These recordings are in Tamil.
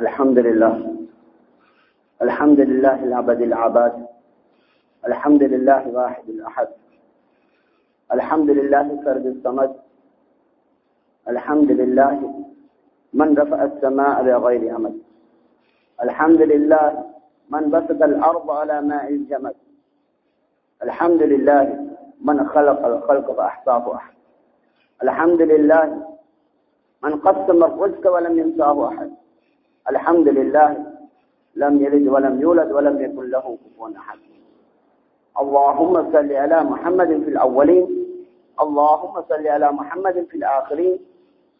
الحمد لله. الحمد لله العبد العباد. الحمد لله واحد الأحد. الحمد لله فرد الصمد. الحمد لله من رفع السماء بغير أمد. الحمد لله من بسط الأرض على ماء الجمد. الحمد لله من خلق الخلق فأحصاه أحد. الحمد لله من قسم الرزق ولم ينساه أحد. الحمد لله لم يلد ولم يولد ولم يكن له كفوا أحد. اللهم صل على محمد في الأولين اللهم صل على محمد في الآخرين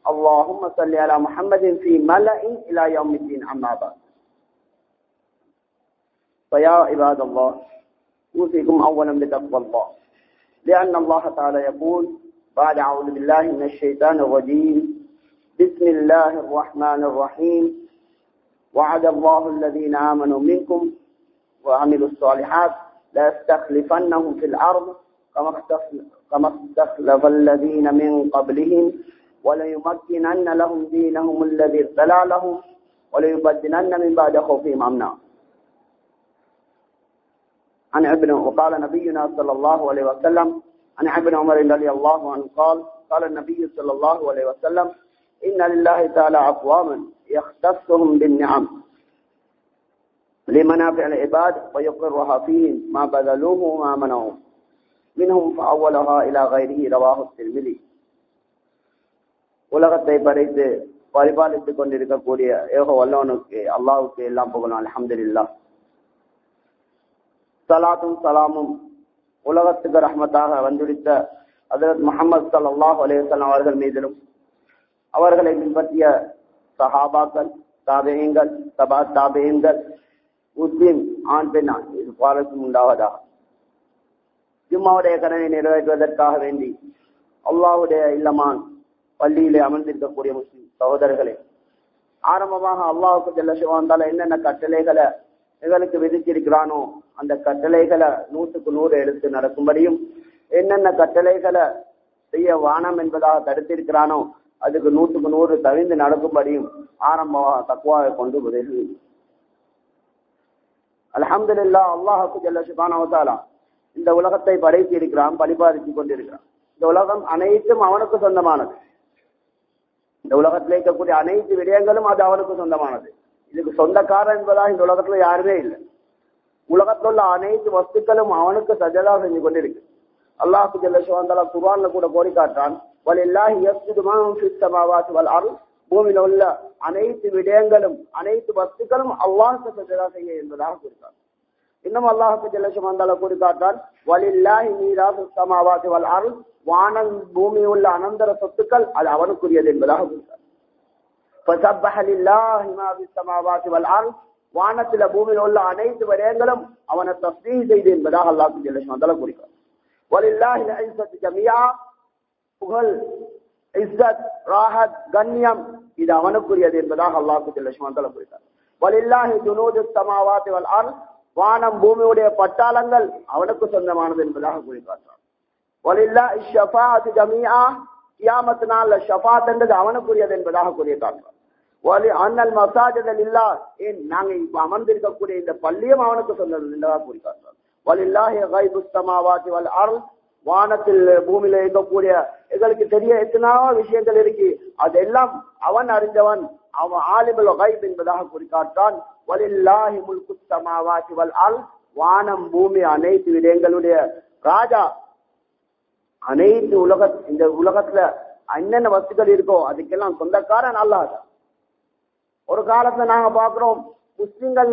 اللهم صل على محمد في ملأ إلى يوم الدين عما بعد. فيا عباد الله أوصيكم أولا بتقوى الله. لأن الله تعالى يقول بعد أعوذ بالله من الشيطان الرجيم بسم الله الرحمن الرحيم وعد الله الذين آمنوا منكم وعملوا الصالحات لا يستخلفنهم في الأرض كما استخلف الذين من قبلهم وليمكنن لهم دينهم الذي ارتلى لهم وليبدلن من بعد خوفهم أمنا. عن ابن وقال نبينا صلى الله عليه وسلم عن ابن عمر رضي الله عنه قال قال النبي صلى الله عليه وسلم إن لله تعالى أقواما يختصهم بالنعم لمنافع العباد ويقرها فيهم ما بذلوه وما منعوه منهم فأولها إلى غيره رواه الترمذي உலகத்தை படைத்து பரிபாலித்துக் கொண்டிருக்கக்கூடிய ஏக வல்லவனுக்கு அல்லாவுக்கு எல்லாம் புகழும் அலமதுல்லா சலாத்தும் சலாமும் உலகத்துக்கு ரஹமத்தாக வந்துடித்த ஹசரத் முகமது சல்லாஹ் அலேசல்லாம் அவர்கள் மீதிலும் அவர்களை பின்பற்றிய சஹாபாக்கள் தாபேயங்கள் சபா தாபேயங்கள் முஸ்லிம் ஆண் பெண் இது பாலக்கும் உண்டாவதாக. ஜும்மாவுடைய கடனை நிறைவேற்றுவதற்காக வேண்டி அல்லாவுடைய இல்லமான் பள்ளியிலே அமர்ந்திருக்கக்கூடிய முஸ்லிம் சகோதரர்களே ஆரம்பமாக அல்லாஹுக்கு ஜல்ல என்னென்ன கட்டளைகளை எங்களுக்கு விதிச்சிருக்கிறானோ அந்த கட்டளைகளை நூற்றுக்கு நூறு எடுத்து நடக்கும்படியும் என்னென்ன கட்டளைகளை செய்ய வானம் என்பதாக தடுத்திருக்கிறானோ அதுக்கு நூற்றுக்கு நூறு தவிர்ந்து நடக்கும்படியும் ஆரம்பமாக தக்குவாவை கொண்டு உதவி அலமதுல்லா அல்லாஹுக்கு ஜல்ல இந்த உலகத்தை படைத்து இருக்கிறான் பரிபாலித்து கொண்டிருக்கிறான். இந்த உலகம் அனைத்தும் அவனுக்கு சொந்தமானது. இந்த உலகத்தில் இருக்கக்கூடிய அனைத்து விடயங்களும் அது அவனுக்கு சொந்தமானது. இதுக்கு சொந்தக்காரன் என்பதா இந்த உலகத்துல யாருமே இல்லை. உலகத்தில் உள்ள அனைத்து வஸ்துக்களும் அவனுக்கு சஜதா செஞ்சு கொண்டிருக்கு. அல்லாஹு ஜல்ல குர்வான்ல கூட கோரி காட்டான் வலில்லாஹி யஸ்ஜுது மா ஃபிஸ் வல் அர்த் பூமியில உள்ள அனைத்து விடயங்களும் அனைத்து வஸ்துக்களும் அல்லாஹுக்கு ஜலா செய்ய என்பதாக கூறுகிறார். இன்னும் அல்லாஹுக்கு ஜலசம் அந்த கூறுகாட்டால் வலில்லாஹி நீராக சமாவாசி வல் அருள் வானங் பூமி உள்ள அனந்தர சொத்துக்கள் அது அவனுக்குரியது என்பதாக கூறுகிறார். வானத்தில பூமியில உள்ள அனைத்து விடயங்களும் அவனை தஸ்தீ செய்து என்பதாக அல்லாஹு ஜெல்லஷம் குறிக்கிறார் புகழ் இஸ்ஸத் ராஹத் கண்ணியம் இது அவனுக்குரியது என்பதாக அல்லாஹு ஜெல்லஷாந்தல குறிக்கிறார் வலில்லாஹி துனூது சமாவாத்தி வல் அர் வானம் பூமியுடைய பட்டாளங்கள் அவனுக்கு சொந்தமானது என்பதாக குறிக்கிறார் வலில்லாஹி அது ஜமியா கியாமத்து நாள் ஷஃபாத் என்றது அவனுக்குரியது என்பதாக கூறிய வலி அண்ணல் மசாஜதல் இல்லா ஏன் நாங்கள் இப்ப அமர்ந்திருக்கக்கூடிய இந்த பள்ளியும் அவனுக்கு சொன்னது என்பதாக கூறி வலில்லாஹி கைபு சமாவாத்தி வல் அருள் வானத்தில் பூமியில இருக்கக்கூடிய எங்களுக்கு தெரிய எத்தனாவோ விஷயங்கள் இருக்கு. அதெல்லாம் அவன் அறிந்தவன் அவன் ஆலிபல் கைப் என்பதாக குறிக்காட்டான். வலில்லாஹி முல்கு சமாவாத்தி வல் அல் வானம் பூமி அனைத்து விடயங்களுடைய ராஜா. அனைத்து உலக இந்த உலகத்துல என்னென்ன வஸ்துக்கள் இருக்கோ அதுக்கெல்லாம் சொந்தக்காரன் அல்லாத ஒரு காலத்துல நாங்க பாக்குறோம் முஸ்லிம்கள்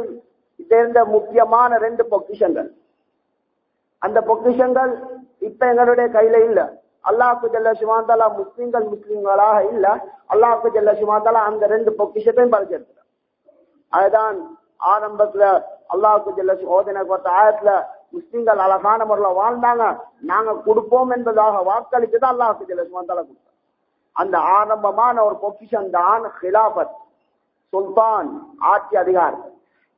சேர்ந்த முக்கியமான ரெண்டு பொக்கிஷங்கள். அந்த பொக்கிஷங்கள் இப்ப எங்களுடைய கையில இல்ல. அல்லாஹு ஜல்ல சிவாந்தாலா முஸ்லீம்கள் முஸ்லீம்களாக இல்ல. அல்லாஹு ஜல்ல சிவாந்தாலா அந்த ரெண்டு பொக்கிஷத்தையும் பறிச்சிருக்கிறார் அதுதான் ஆரம்பத்துல அல்லாஹு ஜல்ல சோதனை பார்த்த ஆயத்துல முஸ்லீம்கள் அழகான முறையில வாழ்ந்தாங்க. நாங்க கொடுப்போம் என்பதாக வாக்களித்துதான் அல்லாஹு ஜல்ல சிவாந்தாலா கொடுத்தார். அந்த ஆரம்பமான ஒரு பொக்கிஷன் தான் ஹிலாபத் சுல்தான் ஆட்சி அதிகாரம்.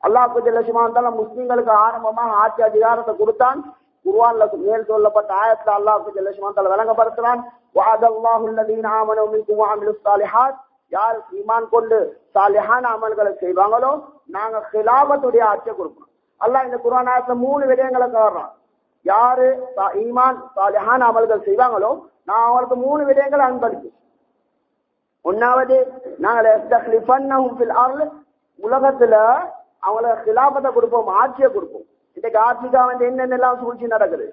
அல்லாஹு ஜல்ல சிவாந்தாலா முஸ்லிம்களுக்கு ஆரம்பமாக ஆட்சி அதிகாரத்தை கொடுத்தான். குர்ஆன்ல மேல் சொல்லப்பட்ட ஆயத்துல அல்லாஹ் ஜல்ல சுப்ஹானஹு வழங்கப்படுத்துறான் வஅத அல்லாஹு அல்லதீன ஆமனு மின்கும் வஅமிலுஸ் ஸாலிஹாத். யார் ஈமான் கொண்டு சாலிஹான அமல்களை செய்வாங்களோ நாங்க ஹிலாபத்துடைய ஆட்சியை கொடுப்போம். அல்லாஹ் இந்த குரானாயத்துல மூணு விடயங்களை காரணம் யாரு சா- ஈமான் சாலிஹான அமல்கள் செய்வாங்களோ நான் அவங்களுக்கு மூணு விடயங்களை அன்பளிப்பேன். ஒன்னாவது நாங்கள் உலகத்துல அவங்கள ஹிலாபத்தை கொடுப்போம் ஆட்சியை கொடுப்போம். இன்னைக்கு ஆத்மிகா வந்து என்னென்னலாம் சூழ்ச்சி நடக்குது?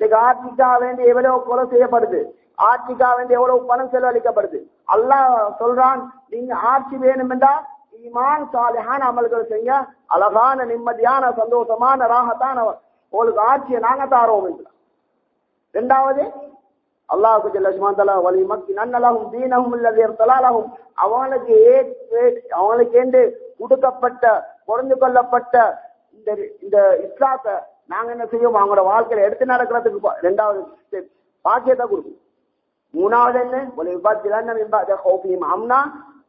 இன்னைக்கு ஆத்மிகா வேண்டி எவ்வளவு கொலை செய்யப்படுது? ஆட்சிக்கா வந்து எவ்வளவு பணம் செலவழிக்கப்படுது? அல்லாஹ் சொல்றான் நீங்க ஆட்சி வேணும் என்றா ஈமான் சாலையான அமல்கள் செய்ய அழகான நிம்மதியான சந்தோஷமான ராகத்தான உங்களுக்கு ஆட்சியை நாங்க தாரோம் என்றான் ரெண்டாவது லட்சுமண் தலா வலி மக்கி நன்னலாகும் தீனகும் இல்லது தலாலாகும் அவனுக்கு ஏற்று ஏ- அவனுக்கு என்று கொடுக்கப்பட்ட பொறந்து கொள்ளப்பட்ட இந்த இந்த இஸ்லாத்தை நாங்க என்ன செய்வோம்? அவங்களோட வாழ்க்கையில எடுத்து நடக்கிறதுக்கு ரெண்டாவது பாக்கியத்தை கொடுக்கும். மூணாவது என்ன? அம்னா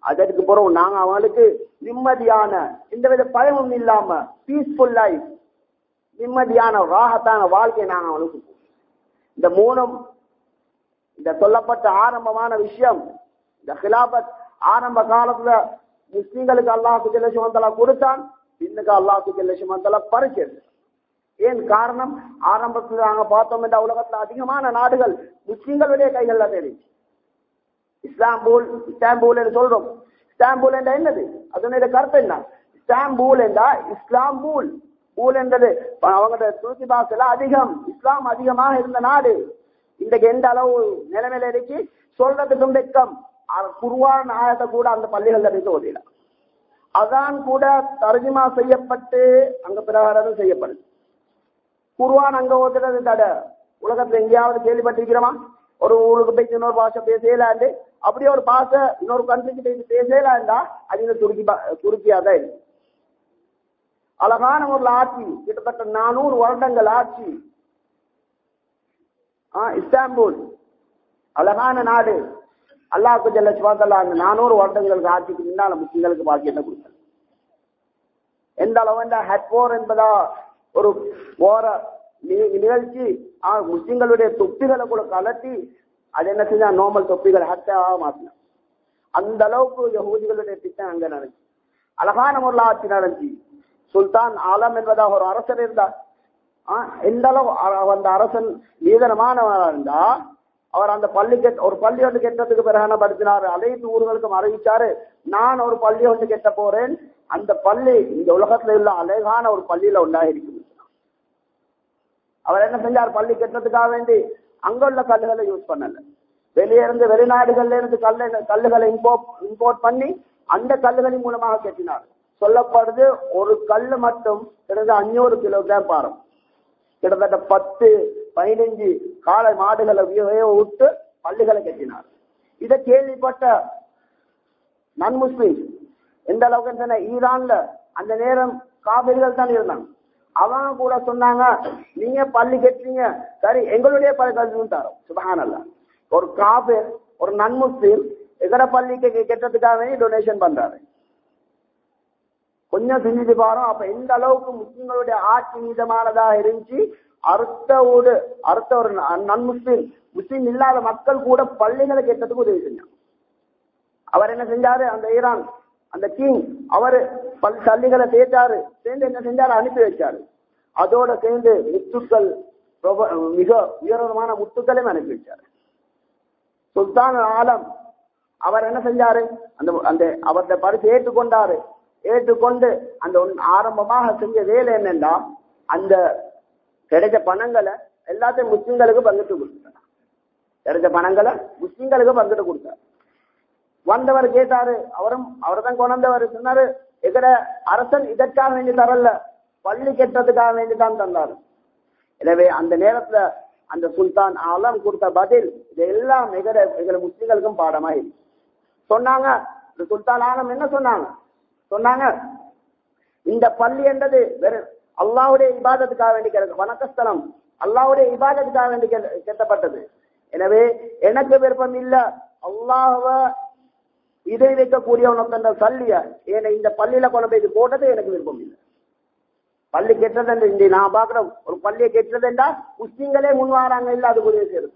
அதற்கு பிறகு நாங்க அவங்களுக்கு நிம்மதியான எந்தவித பயமும் இல்லாம பீஸ்ஃபுல் லைஃப் நிம்மதியான ராகத்தான வாழ்க்கையை நாங்க அவங்களுக்கு இந்த மூணும் இந்த சொல்லப்பட்ட ஆரம்பமான விஷயம் இந்த ஹிலாபத் ஆரம்ப காலத்துல முஸ்லீம்களுக்கு அல்லாஹு கொடுத்தான். இன்னைக்கு அல்லாஹு ஜெல்லசுமந்தலா பறிச்சது ஏன் காரணம் ஆரம்பத்துல நாங்க பார்த்தோம் இந்த உலகத்துல அதிகமான நாடுகள் முஸ்லிம்களுடைய கைகள்ல தெரிஞ்சு இஸ்லாம்பூல் இஸ்தாம்பூல் என்று சொல்றோம் இஸ்தாம்பூல் என்ற என்னது அதனுடைய கருத்து என்ன இஸ்தாம்பூல் என்றா இஸ்லாம்பூல் பூல் என்றது அவங்க துருக்கி பாசல அதிகம் இஸ்லாம் அதிகமாக இருந்த நாடு இன்றைக்கு எந்த அளவு நிலைமையில இருக்கு சொல்றதுக்கும் வெக்கம் அ- ஆயத்தை கூட அந்த பள்ளிகள்ல இருந்து ஓதிடலாம் அதான் கூட தர்ஜிமா செய்யப்பட்டு அங்க பிரகாரம் செய்யப்படுது. குருவான் அங்க ஓதுறது தட. உலகத்துல எங்கேயாவது கேள்விப்பட்டிருக்கிறோமா? ஒரு ஊருக்கு போய் இன்னொரு பாஷை பேசலாண்டு. அப்படியே ஒரு பாஷை இன்னொரு கண்ட்ரிக்கு போய் பேசலாண்டா அது இந்த துருக்கி பா- துருக்கியா தான் இருக்கு. அழகான ஒரு ஆட்சி கிட்டத்தட்ட நானூறு வருடங்கள் ஆட்சி. ஆ, இஸ்தாம்பூல். அழகான நாடு. அல்லாஹ் ஜல்ல சுவாத்தல்லா அந்த நானூறு வருடங்களுக்கு ஆட்சிக்கு முன்னால முஸ்லிம்களுக்கு பாக்கியத்தை கொடுத்தார் எந்த அளவு ஹட்போர் என்பதா ஒரு போற நிகழ்ச்சி? முஸ்லிம்களுடைய தொப்பிகளை கூட கலட்டி அது என்ன செஞ்சா நார்மல் தொப்பிகள் ஹட்டாக மாத்தினான் அந்த அளவுக்கு யகூதிகளுடைய திட்டம் அங்க நடந்துச்சு. அழகான முறையில் ஆட்சி நடந்துச்சு. சுல்தான் ஆலம் என்பதாக ஒரு அரசர் இருந்தார். எந்த அளவு அ- அந்த அரசன் நீதனமானவராக இருந்தா அவர் அந்த பள்ளி கெட் ஒரு பள்ளி ஒன்று கெட்டதுக்கு பிறகு படுத்தினார்? அனைத்து ஊர்களுக்கும் அறிவிச்சாரு நான் ஒரு பள்ளி ஒன்று கெட்ட போறேன். அந்த பள்ளி இந்த உலகத்துல உள்ள அழகான ஒரு பள்ளியில உண்டாயிருக்கும் அவர் என்ன செஞ்சார்? பள்ளி கெட்டதுக்காக வேண்டி அங்க உள்ள கல்லுகளை யூஸ் பண்ணல. வெளியே இருந்து வெளிநாடுகள்ல இருந்து கல் கல்லுகளை இம்போர்ட் இம்போர்ட் பண்ணி அந்த கல்லுகளின் மூலமாக கெட்டினார். சொல்லப்படுது ஒரு கல்லு மட்டும் கிட்டத்தட்ட அஞ்சூறு கிலோகிராம் பாரம். கிட்டத்தட்ட பத்து பதினைஞ்சு காளை மாடுகளை விட்டு பள்ளிகளை கட்டினார். இதை கேள்விப்பட்ட நன் முஸ்லீம் எந்த அளவுக்கு ஈரான்ல அந்த நேரம் காவிரிகள் தான் இருந்தாங்க. அவங்க கூட சொன்னாங்க நீங்க பள்ளி கட்டுறீங்க. சரி எங்களுடைய பள்ளி கல்வி தரோம். சுபஹானல்லா. ஒரு காபிர் ஒரு நன் முஸ்லிம் எங்கட பள்ளிக்கு கெட்டதுக்காக வேண்டி டொனேஷன் பண்றாரு. கொஞ்சம் சிந்திச்சு பாரோம் அப்ப எந்த அளவுக்கு முஸ்லிம்களுடைய ஆட்சி மீதமானதா இருந்துச்சு அர்த்தவோடு அர்த்த ஒரு நன் முஸ்லீம் முஸ்லீம் இல்லாத மக்கள் கூட பள்ளிகளை கேட்டதுக்கு உதவி செஞ்சாங்க. அவர் என்ன செஞ்சாரு? அந்த ஈரான் அந்த கிங் அவரு பல் சல்லிகளை சேர்த்தாரு. சேர்ந்து என்ன செஞ்சாரு? அனுப்பி வச்சாரு. அதோட சேர்ந்து முத்துக்கள் மிக உயரமான முத்துக்களையும் அனுப்பி வச்சாரு. சுல்தான் ஆலம் அவர் என்ன செஞ்சாரு? அந்த அந்த அவர்த பரிசு ஏற்றுக்கொண்டாரு. ஏற்றுக்கொண்டு அந்த ஒன்- ஆரம்பமாக செஞ்ச வேலை என்னன்னா அந்த கிடைச்ச பணங்களை எல்லாத்தையும் முஸ்லிம்களுக்கு பங்கிட்டு கொடுத்தார் கிடைச்ச பணங்களை முஸ்லிம்களுக்கு பங்கிட்டு கொடுத்தார் வந்தவர் கேட்டாரு அவரும் அவர் தான் கொண்டவர் சொன்னாரு எங்கட அரசன் இதற்காக வேண்டி தரல பள்ளி கெட்டதுக்காக வேண்டி தான் தந்தாரு. எனவே அந்த நேரத்துல அந்த சுல்தான் ஆலம் கொடுத்த பதில் இது எல்லாம் எகட எங்களை முஸ்லிம்களுக்கும் பாடமாயி சொன்னாங்க இந்த சுல்தான் ஆலம் என்ன சொன்னாங்க? சொன்னாங்க இந்த பள்ளி என்றது வெறும் அல்லாவுடைய இபாதத்துக்காக வேண்டி கிடக்கு வணக்கஸ்தலம். அல்லாவுடைய இபாதத்துக்காக வேண்டி கெ- கெட்டப்பட்டது. எனவே எனக்கு விருப்பம் இல்ல. அல்லாஹ்வ இதை வைக்கக்கூடிய உனக்கு சல்லிய ஏன்னா இந்த பள்ளியில கொண்டு போய் போட்டது எனக்கு விருப்பம் இல்லை. பள்ளி கெட்டது நான் பாக்குற ஒரு பள்ளியை கெட்டதுண்டா முஸ்லிம்களே முன் வராங்க இல்ல அது உதவி செய்யுது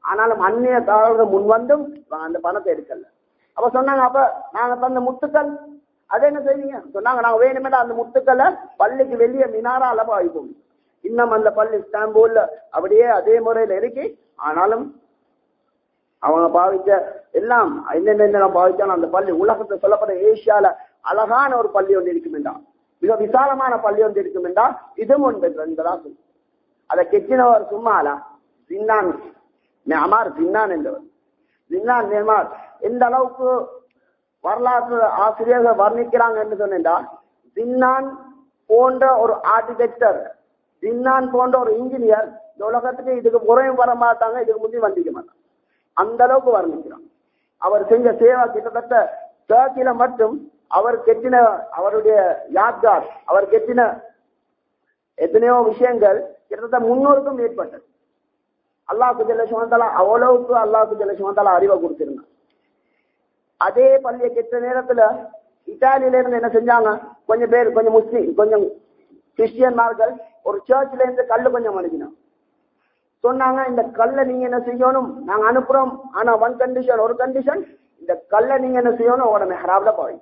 ஆனாலும் அந்நிய தாழ்வு முன் வந்தும் அந்த பணத்தை எடுக்கல. அப்ப சொன்னாங்க அப்ப நாங்க தந்த முத்துக்கள் அதை என்ன செய்வீங்க? சொன்னாங்க நாங்க வேணுமே அந்த முத்துக்களை பள்ளிக்கு வெளியே மினாரா அளவு பாவிப்போம் இன்னும் அந்த பள்ளி ஸ்டாம்பூல்ல அப்படியே அதே முறையில இருக்கு ஆனாலும் அவங்க பாவிச்ச எல்லாம் என்னென்ன பாவிச்சாலும் அந்த பள்ளி உலகத்துல சொல்லப்பட்ட ஏசியால அழகான ஒரு பள்ளி ஒன்று இருக்கும் என்றான் மிக விசாலமான பள்ளி ஒன்று இருக்கும் என்றா இதுவும் ஒன்று என்பதா சொல்லு அதை கெட்டினவர் சும்மாலா சின்னான் அமார் சின்னான் என்றவர் சின்னான் நேமார் எந்த அளவுக்கு வரலாற்று ஆசிரியர்கள் வர்ணிக்கிறாங்க என்று சொன்னா தின்னான் போன்ற ஒரு ஆர்கிடெக்டர் தின்னான் போன்ற ஒரு இன்ஜினியர் இந்த உலகத்துக்கு இதுக்கு குறையும் வர மாட்டாங்க இதுக்கு முந்தி வந்திக்க மாட்டாங்க. அந்த அளவுக்கு வர்ணிக்கிறான். அவர் செஞ்ச சேவா கிட்டத்தட்ட டர்க்கில மட்டும் அவர் கெட்டின அவருடைய யாத்கார் அவர் கெட்டின எத்தனையோ விஷயங்கள் கிட்டத்தட்ட முன்னூறுக்கும் மேற்பட்டது. அல்லாஹு ஜல்ல அவ்வளவுக்கு அல்லாஹு ஜல்ல அறிவை கொடுத்திருந்தார் அதே பள்ளியை கெட்ட நேரத்துல இத்தாலியில இருந்து என்ன செஞ்சாங்க? கொஞ்சம் பேர் கொஞ்சம் முஸ்லீம் கொஞ்சம் கிறிஸ்டியன்மார்கள் ஒரு சர்ச்ல இருந்து கல்லு கொஞ்சம் அனுப்பினோம் சொன்னாங்க இந்த கல்லை நீங்க என்ன செய்யணும்? நாங்க அனுப்புறோம். ஆனா ஒன் கண்டிஷன் ஒரு கண்டிஷன் இந்த கல்லை நீங்க என்ன செய்யணும்? உங்களோட மெஹராப்ல பாவி.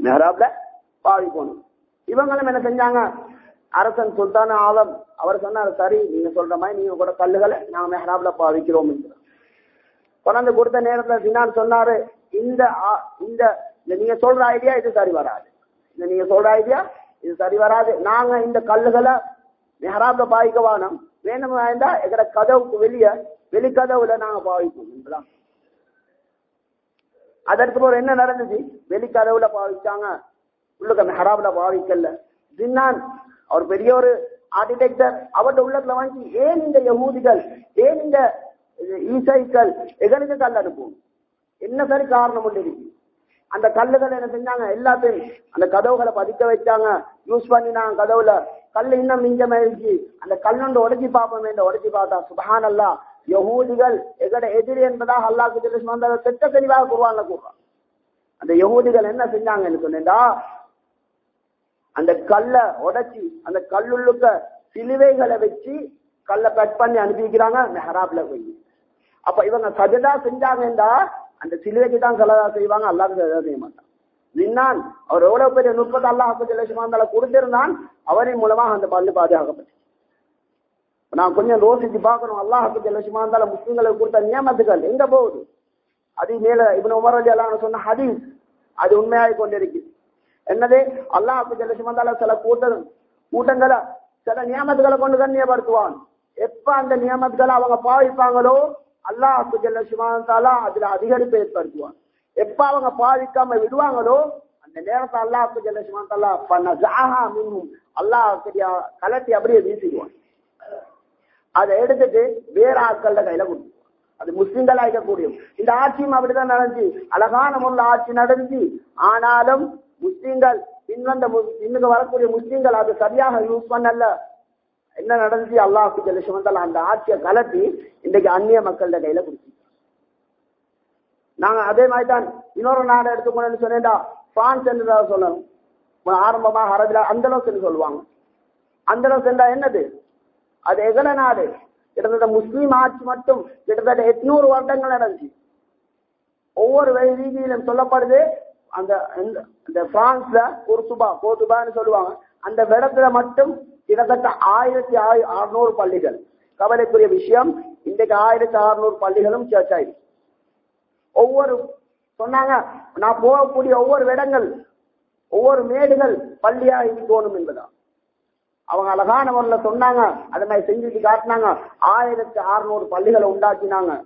மெஹராப்ல பாவி போகணும். இவங்களும் என்ன செஞ்சாங்க? அரசன் சுல்தான ஆலம் அவர் சொன்னார் சரி நீங்க சொல்ற மாதிரி நீங்க கூட கல்லுகளை நாங்க மெஹராப்ல பாவிக்கிறோம் கொண்டாந்து கொடுத்த நேரத்துல சினான் சொன்னாரு இந்த இந்த நீங்க சொல்ற ஐடியா இது சரி வராது. இந்த நீங்க சொல்ற ஐடியா இது சரி வராது. நாங்க இந்த கல்லுகளை மெஹராப்ல பாவிக்க வானம் வேணும் வாய்ந்தா எங்கட கதவுக்கு வெளிய வெளிக்கதவுல நாங்க பாவிப்போம் அதற்கு பிறகு என்ன நடந்துச்சு? வெளிக்கதவுல பாவிச்சாங்க. உள்ளுக்க மெஹராப்ல பாவிக்கல. ஜின்னான் அவர் பெரிய ஒரு ஆர்கிடெக்டர் அவருடைய உள்ளத்துல வாங்கி ஏன் இந்த யகூதிகள்? ஏன் இந்த ஈசைக்கள் எங்களுக்கு கல் அனுப்பும் என்ன சரி காரணம் ஒன்று அந்த கல்லுகளை என்ன செஞ்சாங்க? எல்லாத்தையும் அந்த கதவுகளை பதிக்க வச்சாங்க. யூஸ் பண்ணினாங்க கதவுல. கல் இன்னும் மிஞ்ச இருந்துச்சு அந்த கல்லுண்டு உடைச்சி பார்ப்போம் இந்த உடச்சி பார்த்தா சுபஹான் அல்லா யகூதிகள் எகட எதிரி என்பதாக அல்லாஹ் அந்த திட்ட தெளிவாக குருவான்ல கூறுறான். அந்த யகூதிகள் என்ன செஞ்சாங்கன்னு சொன்னா அந்த கல்ல உடைச்சி அந்த கல்லுள்ளுக்க சிலுவைகளை வச்சு கல்லை கட் பண்ணி அனுப்பிக்கிறாங்க மெஹராப்ல போய். அப்ப இவங்க சஜதா செஞ்சாங்கடா அந்த சிலுவைக்கு தான் சலதா செய்வாங்க அல்லாஹ் சஜதா செய்ய மாட்டான். நின்னான் அவர் எவ்வளவு பெரிய நுட்பத்தை அல்லாஹ் லட்சுமந்தால கொடுத்திருந்தான் அவரின் மூலமாக அந்த பள்ளி பாதுகாக்கப்பட்டு நான் கொஞ்சம் யோசிச்சு பார்க்கணும் அல்லாஹ் லட்சுமந்தால முஸ்லிம்களுக்கு கொடுத்த நியமத்துகள் எங்க போகுது? அது மேல இவன் உமர் அலி அல்லாஹ் சொன்ன ஹதீஸ் அது உண்மையாக கொண்டிருக்கு என்னது? அல்லாஹ் லட்சுமந்தால சில கூட்ட கூட்டங்களை சில நியமத்துகளை கொண்டு தண்ணியப்படுத்துவான் எப்ப அந்த நியமத்துக்களை அவங்க பாவிப்பாங்களோ அல்லாஹ் லட்சமாந்தாலா அதுல அதிகரிப்பு ஏற்படுத்துவான். எப்ப அவங்க பாதிக்காம விடுவாங்களோ அந்த நேரத்தை அல்லாஹ் லட்சமாந்தாலா பண்ண ஜாஹா அல்லாஹ் கலட்டி அப்படியே வீசிடுவான். அதை எடுத்துட்டு வேற ஆட்கள கையில கொடுத்துருவான். அது முஸ்லிம்களா இருக்கக்கூடிய இந்த ஆட்சியும் அப்படிதான் நடந்துச்சு. அழகான முறையில் ஆட்சி நடந்துச்சு. ஆனாலும் முஸ்லிம்கள் பின்வந்த இன்னுக்கு வரக்கூடிய முஸ்லிம்கள் அது சரியாக யூஸ் பண்ணல. என்ன நடந்துச்சு? அல்லாஹு ஜெலிஷமந்தால் அந்த ஆட்சியை கலப்பி இன்றைக்கு அந்நிய மக்கள்கிட்ட கையில கொடுத்து நாங்க அதே மாதிரி தான் இன்னொரு நாடு எடுத்துக்கணும்னு சொன்னேன்டா. பிரான்ஸ் என்று சொல்லணும். ஆரம்பமாக அரபில அந்தளவுக்கு சொல்லுவாங்க. அந்தளவுக்கு என்றா என்னது? அது எகல நாடு. கிட்டத்தட்ட முஸ்லீம் ஆட்சி மட்டும் கிட்டத்தட்ட எட்நூறு வருடங்கள் நடந்துச்சு. ஒவ்வொரு ரீதியிலும் சொல்லப்படுது அந்த இந்த- பிரான்ஸ்ல பிரான்ஸ்ல சுபா கோதுபான்னு சொல்லுவாங்க. அந்த இடத்துல மட்டும் கிட்டத்தட்ட ஆயிரத்தி அறுநூறு பள்ளிகள். கவலைக்குரிய விஷயம் இன்றைக்கு ஆயிரத்தி அறுநூறு பள்ளிகளும் சர்ச் ஆயிடுச்சு ஒவ்வொரு சொன்னாங்க நான் போகக்கூடிய ஒவ்வொரு இடங்கள் ஒவ்வொரு மேடுகள் பள்ளியா இருக்கணும் என்பதா அவங்க அழகான முறையில் சொன்னாங்க அதை மாதிரி செஞ்சுட்டு காட்டினாங்க ஆயிரத்தி அறுநூறு பள்ளிகளை உண்டாக்கினாங்க.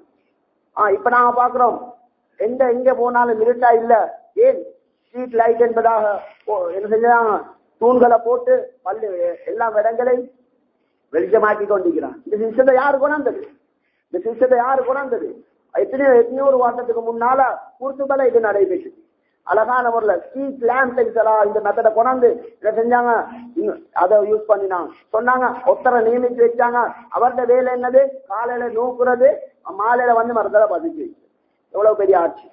ஆ இப்ப நாங்க பாக்குறோம் எந்த எங்க போனாலும் இருட்டா இல்ல? ஏன்? ஸ்ட்ரீட் லைட் என்பதாக ஓ- என்ன செஞ்சாங்க? தூண்களை போட்டு பல்லு எல்லா இடங்களையும் வெளிச்சமாக்கி கொண்டிருக்கிறான். இந்த சிஸ்டத்தை யாரு கொண்டாந்தது இந்த சிஸ்டத்தை யாரு கொண்டாந்தது எத்தனையோ எத்தனையோ ஒரு வருஷத்துக்கு முன்னால கூர்த்துபல இது நடைபெற்று அழகான முறையில் ஸ்ட்ரீட் லேம்ப் எல்லாம் இந்த மெத்தடை கொண்டாந்து இதை செஞ்சாங்க? அதை யூஸ் பண்ணினாங்க. சொன்னாங்க ஒத்தரை நியமிச்சு வச்சாங்க. அவர்கிட்ட வேலை என்னது? காலையில நூக்குறது மாலையில வந்து மரத்துல பதிச்சு எவ்வளவு பெரிய ஆட்சி.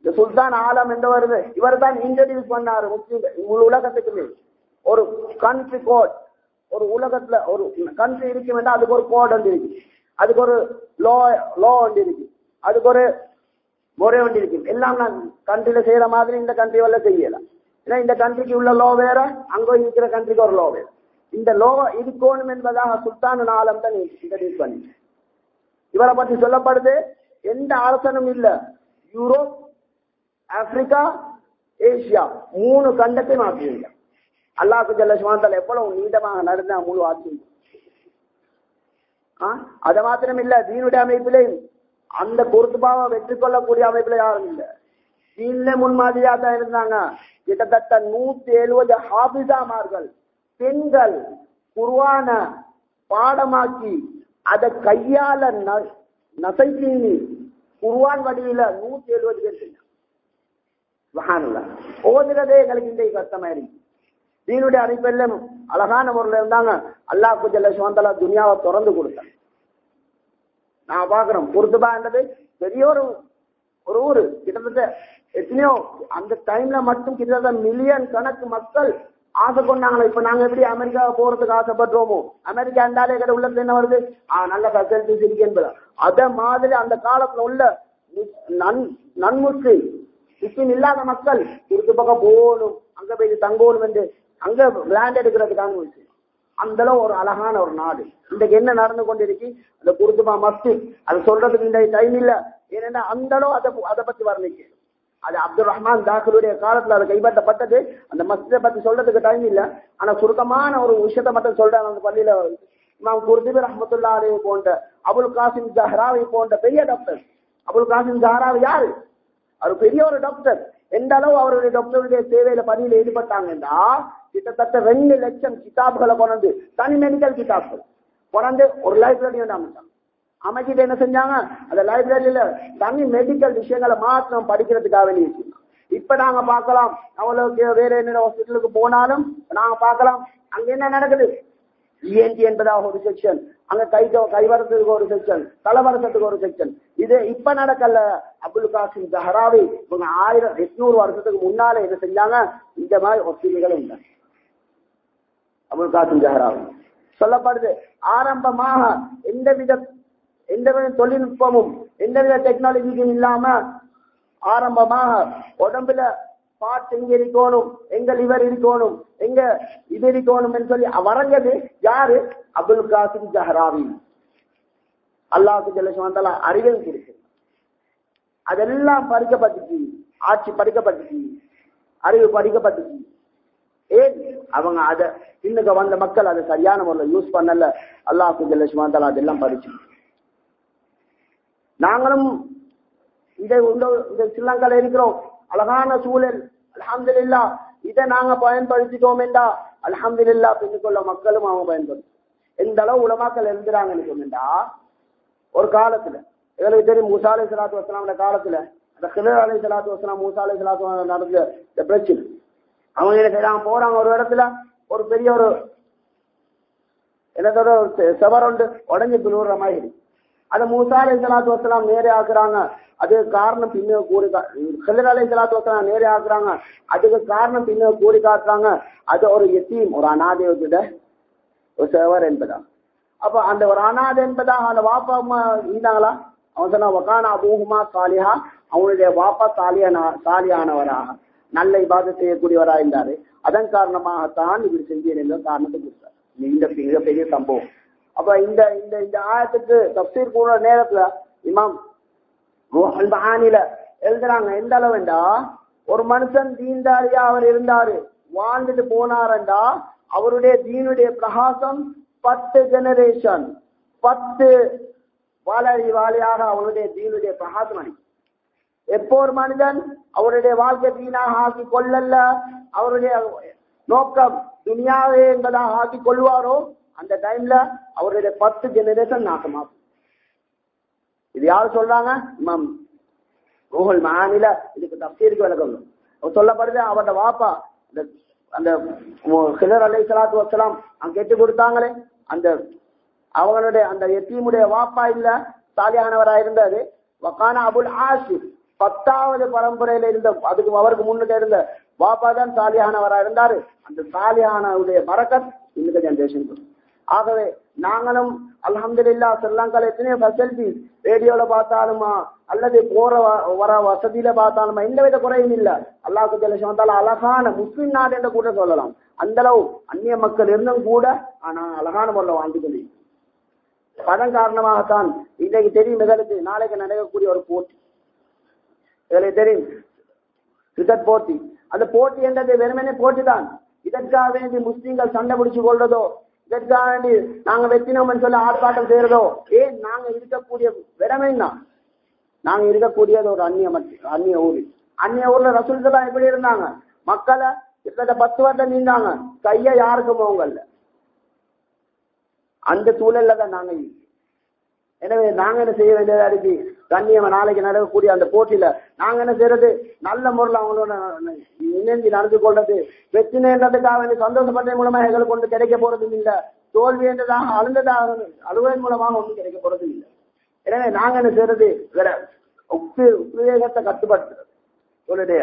இந்த சுல்தான் ஆலம் என்று வருது? இவர் தான் இன்ட்ரடியூஸ் பண்ணாரு முஸ்லீம். உலகத்துக்குமே ஒரு கண்ட்ரி கோட் ஒரு உலகத்துல ஒரு கண்ட்ரி இருக்கும் என்றால் அதுக்கு ஒரு கோட் வந்து இருக்கு. அதுக்கு ஒரு லோ லோ வந்து இருக்கு. அதுக்கு ஒரு முறை வந்து இருக்கு. எல்லாம் நான் கண்ட்ரில செய்யற மாதிரி இந்த கண்ட்ரி வல்ல செய்யலாம் ஏன்னா இந்த கண்ட்ரிக்கு உள்ள லோ வேற அங்க இருக்கிற கண்ட்ரிக்கு ஒரு லோ வேற. இந்த லோ இருக்கணும் என்பதாக சுல்தான் ஆலம் தான் இன்ட்ரடியூஸ் பண்ணி. இவரை பற்றி சொல்லப்படுது எந்த அரசனும் இல்ல. யூரோப் ஆப்பிரிக்கா ஏசியா மூணு கண்டத்தை மாற்றுவீங்க அல்லாஹு ஜல்ல சுமாந்தால் எவ்வளவு நீண்டமாக நடந்த முழு ஆட்சி. அது மாத்திரம் இல்ல தீனுடைய அமைப்பிலையும் அந்த குருத்துபாவை வெற்றி கொள்ளக்கூடிய அமைப்புல யாரும் இல்ல. தீன்ல முன்மாதிரியா தான் இருந்தாங்க. கிட்டத்தட்ட நூத்தி எழுபது ஹாபிதாமார்கள் பெண்கள் குருவான பாடமாக்கி அதை கையால நசைத்தீனி. குருவான் வடிவில நூத்தி எழுபது பேர் செஞ்சாங்க ஓதுறதே எங்களுக்கு இன்றைக்கு கஷ்டமாயிருக்கு. தீனுடைய அடிப்படையில அழகான முறையில் இருந்தாங்க. அல்லாஹ் குஜல்ல சுவந்தலா துனியாவை திறந்து கொடுத்தாங்க நான் பாக்குறோம் என்றது பெரிய ஒரு ஒரு ஊரு. கிட்டத்தட்ட எத்தனையோ அந்த டைம்ல மட்டும் கிட்டத்தட்ட மில்லியன் கணக்கு மக்கள் ஆசை கொண்டாங்களா. இப்ப நாங்க எப்படி அமெரிக்கா போறதுக்கு ஆசைப்படுறோமோ? அமெரிக்கா இருந்தாலே கிட்ட உள்ளது என்ன வருது? ஆஹ் நல்ல ஃபெசிலிட்டிஸ் இருக்கு என்பதா. அத மாதிரி அந்த காலத்துல உள்ள நன் நன்முஸ்லிம் முஸ்லிம் இல்லாத மக்கள் குறுக்கு பக்கம் போகணும். அங்க போய் தங்கணும் என்று அங்க லேண்ட் எடுக்கிறதுக்கான அந்த அளவு ஒரு அழகான ஒரு நாடு. இன்றைக்கு என்ன நடந்து கொண்டிருக்கு? அந்த குருத்துமா மஸ்ஜித். அது சொல்றதுக்கு இந்த டைம் இல்ல. ஏன்னா அந்த அளவு அதை அதை பத்தி வர்ணிக்கு. அது அப்துல் ரஹ்மான் தாக்கருடைய காலத்துல அது கைப்பற்றப்பட்டது. அந்த மஸ்ஜிதை பத்தி சொல்றதுக்கு டைம் இல்ல. ஆனா சுருக்கமான ஒரு விஷயத்தை மட்டும் சொல்றாங்க அந்த பள்ளியில இமாம் குர்திபி ரஹமத்துல்லா அலி போன்ற அபுல் காசிம் ஜஹராவை போன்ற பெரிய டாக்டர் அபுல் காசிம் ஜஹராவை யாரு? அவர் பெரிய ஒரு டாக்டர் எந்த அளவு அவருடைய டாக்டருடைய சேவையில பணியில ஈடுபட்டாங்கன்னா கிட்டத்தட்ட ரெண்டு லட்சம் கிதாப்களை கொண்டு தனி மெடிக்கல் கிதாப்கள். கொண்டு ஒரு லைப்ரரி அமைச்சாங்க அமைச்சிட்டு என்ன செஞ்சாங்க? அந்த லைப்ரரியில தனி மெடிக்கல் விஷயங்களை மாத்திரம் படிக்கிறதுக்காக வேண்டி இப்ப நாங்க பார்க்கலாம். அவ்வளவுக்கு வேற என்ன ஹாஸ்பிட்டலுக்கு போனாலும் நாங்க பார்க்கலாம். அங்க என்ன நடக்குது? இஎன்டி என்பதாக ஒரு செக்ஷன் அங்க கை கைவரத்துக்கு ஒரு செக்ஷன் தலைவரத்துக்கு ஒரு செக்ஷன் இது இப்ப நடக்கல. அப்துல் காசிம் ஜஹராவி இவங்க ஆயிரம் எட்நூறு வருஷத்துக்கு முன்னால என்ன செஞ்சாங்க? இந்த மாதிரி ஹாஸ்பிட்டல்கள் உண்டு. அபுல் காசிம் ஜஹராவி. சொல்லப்படுது ஆரம்பமாக எந்தவித எந்தவித தொழில்நுட்பமும் எந்தவித டெக்னாலஜியும் இல்லாம ஆரம்பமாக உடம்புல பாட்டு எங்க இருக்கணும் எங்க லிவர் இருக்கணும் எங்க இது இருக்கணும் சொல்லி வரங்கது யாரு? அப்துல் காசிம் ஜஹராவி. அல்லாஹு ஜல்லா அறிவில் இருக்கு அதெல்லாம் பறிக்கப்பட்டுச்சு ஆட்சி பறிக்கப்பட்டுச்சு அறிவு பறிக்கப்பட்டுச்சு. ஏன்? அவங்க அத இன்னுக்கு வந்த மக்கள் அதை சரியான முறையில் யூஸ் பண்ணல. அல்லாஹு ஜல்லா அதெல்லாம் பறிச்சு. நாங்களும் இதை இந்த ஸ்ரீலங்கால இருக்கிறோம். அழகான சூழல். அலமதுல்லா இதை நாங்க பயன்படுத்திட்டோம் என்றா அலமதுல்லா பின்னுக்குள்ள மக்களும் அவங்க பயன்படுத்தும். எந்த அளவு உலமாக்கள் எழுந்துறாங்கன்னு சொன்னா ஒரு காலத்துல எங்களுக்கு தெரியும் மூசா அலை சலாத்து வசலாமோட காலத்துல அந்த கிணறு அலை சலாத்து வசலாம் மூசா அலை சலாத்து நடந்த இந்த பிரச்சனை. அவங்க என்ன செய்யறாங்க போறாங்க ஒரு இடத்துல ஒரு பெரிய ஒரு என்னதோட செவர் உண்டு உடஞ்சி பிழுற மாதிரி. அதை மூசா அலை சலாத்து வசலாம் நேரே ஆக்குறாங்க. அதுக்கு காரணம் பின்ன கூறி ஹிலர் அலை சலாத்து வசலாம் நேரே ஆக்குறாங்க. அதுக்கு காரணம் பின்ன கூறி காட்டுறாங்க. அது ஒரு எத்தீம் ஒரு அனாதையோட ஒரு சேவர் என்பதா. அப்ப அந்த ஒரு அனாதை என்பதா அந்த வாப்பா அம்மா இருந்தாங்களா? அவன் சொன்னா வகானா அபூஹுமா சாலிஹா. அவனுடைய வாப்பா சாலியான சாலியானவராக நல்ல இபாத செய்யக்கூடியவரா இருந்தாரு அதன் காரணமாகத்தான் இப்படி செஞ்சேன் என்ற காரணத்தை கொடுத்தார் மிக மிகப்பெரிய சம்பவம். அப்ப இந்த இந்த இந்த ஆயத்துக்கு தப்சீர் போன நேரத்துல இமாம் ஆணில எழுதுறாங்க எந்த அளவுண்டா? ஒரு மனுஷன் தீன்தாரியா அவர் இருந்தாரு வாழ்ந்துட்டு போனாரண்டா அவருடைய தீனுடைய பிரகாசம் பத்து ஜெனரேஷன் பத்து வாழி வாழையாக அவருடைய தீனுடைய பிரகாசம் அடி எப்போ ஒரு மனிதன் அவருடைய வாழ்க்கை தீனாக ஆக்கி கொள்ளல்ல அவருடைய நோக்கம் துணியாவே என்பதாக ஆக்கி கொள்வாரோ அந்த டைம்ல அவருடைய பத்து ஜெனரேஷன் நாசமாகும். இது யாரு சொல்றாங்க? இமாம் ரோஹல் மாநில இதுக்கு தப்சீருக்கு விளக்கம். அவர் சொல்லப்படுது அவரோட வாப்பா அந்த அந்த ஹிலர் அலை சலாத்து வசலாம் அங்க கெட்டு கொடுத்தாங்களே. அந்த அவங்களுடைய அந்த எத்தீமுடைய வாப்பா இல்ல சாலியானவரா இருந்தாரு. வக்கான அபுல் ஆசி பத்தாவது பரம்பரையில இருந்த அதுக்கு அவருக்கு முன்னுக்கு இருந்த வாப்பா தான் சாலியானவரா இருந்தாரு. அந்த சாலியானவுடைய மரக்கத் இன்னுக்கு ஜென்ரேஷன் ஆகவே நாங்களும் அல்ஹம்துலில்லா ஸ்ரீலங்கால எத்தனையோ ஃபெசிலிட்டிஸ் ரேடியோல பார்த்தாலுமா அல்லது போற வர வசதியில பார்த்தாலுமா எந்த வித குறையும் இல்ல. அல்லாஹு ஜல்லஷாந்தால அழகான முஸ்லிம் நாடு என்று கூட சொல்லலாம். அந்த அளவு அந்நிய மக்கள் இருந்தும் கூட ஆனா அழகான முறையில் வாழ்ந்து கொண்டு பதன் காரணமாகத்தான் இன்றைக்கு தெரியும் எதற்கு நாளைக்கு நடக்கக்கூடிய ஒரு போட்டி. எங்களுக்கு தெரியும் கிரிக்கெட் போட்டி. அந்த போட்டி என்றது வெறுமனே போட்டி தான் இதற்காக வேண்டி முஸ்லீம்கள் சண்டை பிடிச்சு கொள்றதோ இதற்காக நாங்க வெற்றினோம்னு சொல்லி ஆர்ப்பாட்டம் செய்யறதோ? ஏன் நாங்க இருக்கக்கூடிய விடமே தான் நாங்க இருக்கக்கூடியது ஒரு அந்நிய அந்நிய ஊர். அந்நிய ஊர்ல ரசூல்தான் எப்படி இருந்தாங்க? மக்களை கிட்டத்தட்ட பத்து வருடம் நீந்தாங்க. கைய யாருக்கும் அவங்கல்ல அந்த சூழல்ல தான் நாங்க எனவே நாங்க என்ன செய்ய வேண்டியதா இருக்கு? கண்ணியமா நாளைக்கு நடக்கக்கூடிய அந்த போட்டியில நாங்க என்ன செய்யறது நல்ல முறையில் அவங்களோட இணைந்து நடந்து கொள்றது. வெற்றி நேர்ந்ததுக்காக வேண்டி சந்தோஷப்பட்ட மூலமா எங்களுக்கு ஒன்று கிடைக்க போறதும் இல்லை. தோல்வி என்றதாக அழுந்ததாக அழுவதன் மூலமாக ஒன்றும் கிடைக்க போறதும் இல்லை. எனவே நாங்க என்ன செய்யறது வேற உத்வேகத்தை கட்டுப்படுத்துறது. சொல்லுடைய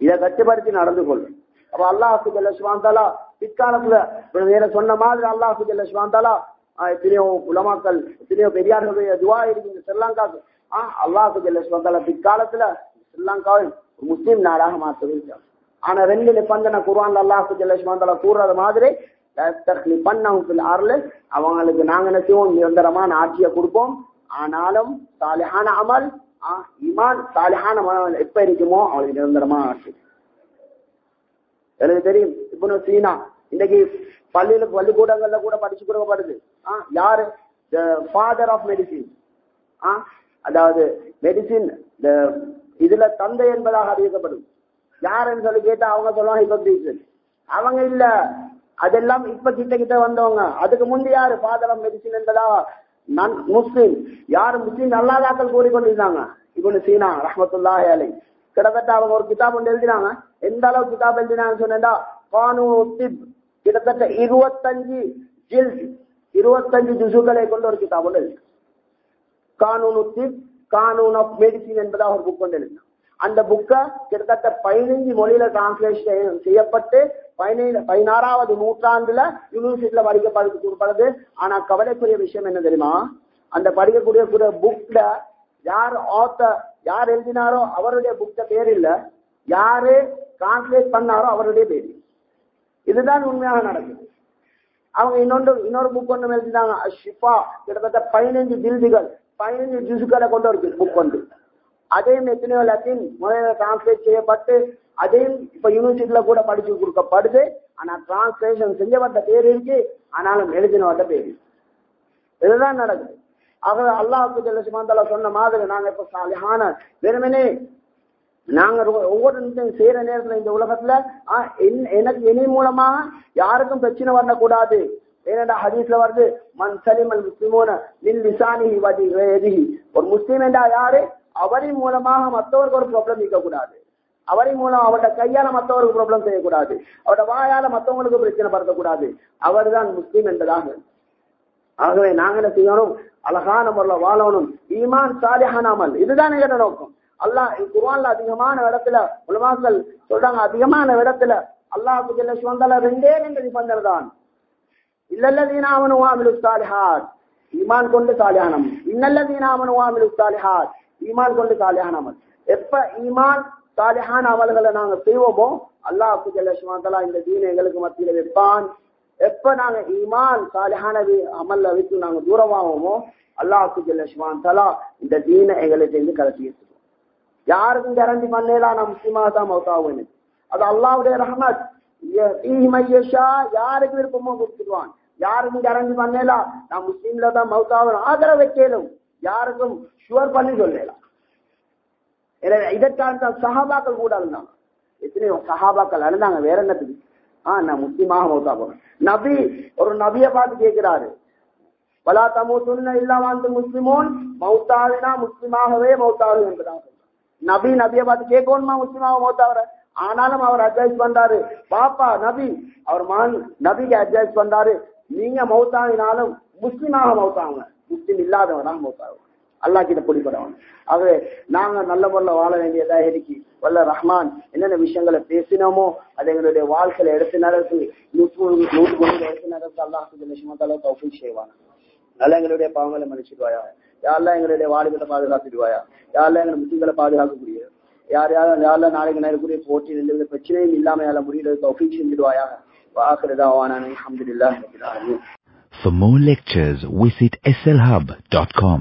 இதை கட்டுப்படுத்தி நடந்து கொள்ளும். அப்ப அல்லாஹு ஜல்ல சுவாந்தாலா பிற்காலத்துல வேற சொன்ன மாதிரி அல்லாஹு ஜல்ல சுவாந்தாலா எத்தனையோ குலமாக்கள் எத்தனையோ பெரியார்களுடைய துவா இருக்கு இந்த ஸ்ரீலங்காக்கு ஆஹ் அல்லாஹு ஜல்ல பிற்காலத்துல ஸ்ரீலங்காவை முஸ்லீம் நாடாக மாற்ற வைத்தார் ஆனா ரெண்டு நிபந்தனை குர்வான் அல்லாஹு ஜல்ல கூறுறது மாதிரி பண்ணவும் அவங்களுக்கு நாங்க என்ன செய்வோம்? நிரந்தரமான ஆட்சியை கொடுப்போம். ஆனாலும் சாலிஹான அமல் ஆஹ் சாலிஹான எப்ப இருக்குமோ அவங்களுக்கு நிரந்தரமான ஆட்சி. எனக்கு தெரியும் இப்போ சீனா இன்னைக்கு பள்ளியில பள்ளிக்கூடங்கள்ல கூட படிச்சு கொடுக்கப்படுது. யாரு? யாரு ஃபாதர் ஆஃப் மெடிசின் ஆ அதாவது மெடிசின் இதுல தந்தை என்பதாக அறிவிக்கப்படும். யாருன்னு சொல்லி கேட்டா அவங்க சொல்லுவாங்க ஹிபோக்ரீஸ் அவங்க இல்ல. அதெல்லாம் இப்ப கிட்ட கிட்ட வந்தவங்க. அதுக்கு முந்தி யாரு? ஃபாதர் ஆஃப் மெடிசின் என்பதா? நான் முஸ்லீம். யாரு? முஸ்லீம் அல்லாதாக்கள் கூறிக்கொண்டிருந்தாங்க. இவனு சீனா ரஹமத்துல்லா அலை கிட்டத்தட்ட அவங்க ஒரு கிதாப் ஒன்று எழுதினாங்க. எந்த அளவு கிதாப் எழுதினாங்கன்னு சொன்னா கானூன் கிட்டத்தட்ட இருபத்தஞ்சு ஜில் இருபத்தஞ்சு ஜுசுகளை கொண்ட ஒரு கிதாப் ஒன்று எழுதி. கானூன் கானூன் ஆஃப் மெடிசின் என்பதாக ஒரு புக் ஒன்று எழுதினாங்க அந்த புக்கை கிட்டத்தட்ட பதினைஞ்சு மொழியில டிரான்ஸ்லேஷன் செய்யப்பட்டு பதினேழு பதினாறாவது நூற்றாண்டுல யூனிவர்சிட்டியில படிக்கப்படுது ஆனா கவலைக்குரிய விஷயம் என்ன தெரியுமா? அந்த படிக்கக்கூடிய கூட புக்ல யார் ஆத்தர் யார் எழுதினாரோ அவருடைய புக்க பேர் இல்ல. யாரு டிரான்ஸ்லேட் பண்ணாரோ அவருடைய பேர் இதுதான் உண்மையாக நடக்குது. அவங்க இன்னொன்று இன்னொரு புக் ஒன்று எழுதினாங்க ஷிஃபா கிட்டத்தட்ட பதினஞ்சு ஜில்திகள் பதினஞ்சு ஜிசுக்களை கொண்டு ஒரு புக் ஒன்று அதையும் எத்தனையோ லத்தின் முதல்ல டிரான்ஸ்லேட் செய்யப்பட்டு அதையும் இப்ப யூனிவர்சிட்டியில கூட படிச்சு கொடுக்கப்படுது. ஆனா டிரான்ஸ்லேஷன் செஞ்சவட்ட பேர் இருக்கு ஆனாலும் எழுதினவட்ட பேர் இதுதான் நடக்குது. ஆகவே அல்லாஹுக்கு சொன்ன மாதிரி நாங்க இப்ப சாலியான வெறுமனே நாங்க ஒவ்வொரு நிமிஷம் செய்யற நேரத்துல இந்த உலகத்துல எனக்கு இனி மூலமா யாருக்கும் பிரச்சனை வரக்கூடாது. ஏனென்றா ஹதீஸ்ல வருது மன் சலிமல் முஸ்லிமோன நில் வதி ஒரு முஸ்லீம் என்றா யாரு? அவரின் மூலமாக மற்றவருக்கு ஒரு ப்ராப்ளம் இருக்கக்கூடாது. அவரின் மூலம் அவருடைய கையால மற்றவருக்கு ப்ராப்ளம் செய்யக்கூடாது. அவரோட வாயால மற்றவங்களுக்கு பிரச்சனை படுத்தக்கூடாது அவர்தான் முஸ்லீம் என்பதாக. ஆகவே நாங்க என்ன செய்யணும்? அழகான முறையில் வாழணும். ஈமான் சாலிஹானாமல் இதுதான் எங்க நோக்கம். அல்லாஹ் குர்ஆன்ல அதிகமான இடத்துல உலமாக்கள் சொல்றாங்க அதிகமான இடத்துல அல்லாஹ் ஜல்ல சுவந்தால ரெண்டே ரெண்டு நிபந்தனை தான். இல்லல்லதீன ஆமனு வாமிலு சாலிஹாத் ஈமான் கொண்டு சாலியானம் இன்னல்லதீன ஆமனு வாமிலு சாலிஹாத் ஈமான் கொண்டு சாலிஹானமல் எப்ப ஈமான் சாலிஹான அமல்களை நாங்க செய்வோமோ அல்லாஹ் ஜல்ல சுவந்தாலா இந்த தீன எங்களுக்கு மத்தியில வைப்பான். எப்ப நாங்க ஈமான் சாலிஹான அமல்ல வைத்து நாங்க தூரமாவோமோ அல்லாஹ் ஜல்ல சுவந்தாலா இந்த தீன எங்களுக்கு இருந்து கலத்தி எடுத்துக்கோ யாருக்கும் கேரண்டி பண்ணலாம் நான் முஸ்லீமா தான் மௌத்தாவும் அது அல்லாவுடைய ரஹமத். ய- யாருக்கு விருப்பமோ கொடுத்துருவான் யாருக்கும் கேரண்டி பண்ணலாம் நான் முஸ்லீம்ல தான் மௌத்தாவும் ஆதரவு வைக்கலும். யாருக்கும் ஷுவர் பண்ணி சொல்லலாம் எனவே இதற்கான தான் சஹாபாக்கள் கூட இருந்தாங்க. எத்தனையோ சஹாபாக்கள் அழுந்தாங்க வேற என்னத்துக்கு? ஆஹ் நான் முஸ்லீமாக மௌத்தா போறேன் நபி ஒரு நபிய பார்த்து கேட்கிறாரு. வலா தமோ இல்லாம அந்த முஸ்லிமோன் மௌத்தாவினா முஸ்லிமாகவே மௌத்தாவு என்பதாக. நபி நபியை பார்த்து கேட்கணுமா முஸ்லிமாக மௌத்தாவற ஆனாலும் அவர் அட்வைஸ் பண்றாரு. பாப்பா நபி. அவர் மான் நபிக்கு அட்வைஸ் பண்றாரு. நீங்க மௌத்தாவினாலும் முஸ்லீமாக மௌத்தாங்க முஸ்லிம் இல்லாதவனாக மௌத்தாகும் அல்லாஹ் கிட்ட பிடிப்படவன் ஆகவே நாங்க நல்ல முறையில் வாழ வேண்டியதா இருக்கு வல்ல ரஹ்மான் என்னென்ன விஷயங்களை பேசினோமோ அது எங்களுடைய வாழ்க்கையில எடுத்து நடத்தி நூற்று நூறு எடுத்து நடத்தி அல்லாஹ் நிஷமத்தால தௌஃபீக் செய்வாங்க நல்லா எங்களுடைய பாவங்களை மன்னிச்சிடுவாயா? யாரெல்லாம் எங்களுடைய வாலிபத்தை பாதுகாத்துடுவாயா யாரெல்லாம் எங்களை முஸ்லீம்களை பாதுகாக்கக்கூடிய? யார் யார் யாரெல்லாம் நாளைக்கு நேரக்கூடிய போட்டி எந்த பிரச்சனையும் இல்லாம யார முடியறது ஒஃபீஸ் செஞ்சிடுவாயா வாக்குறதாவான அல்ஹம்துலில்லாஹ் For more lectures, visit slhub.com.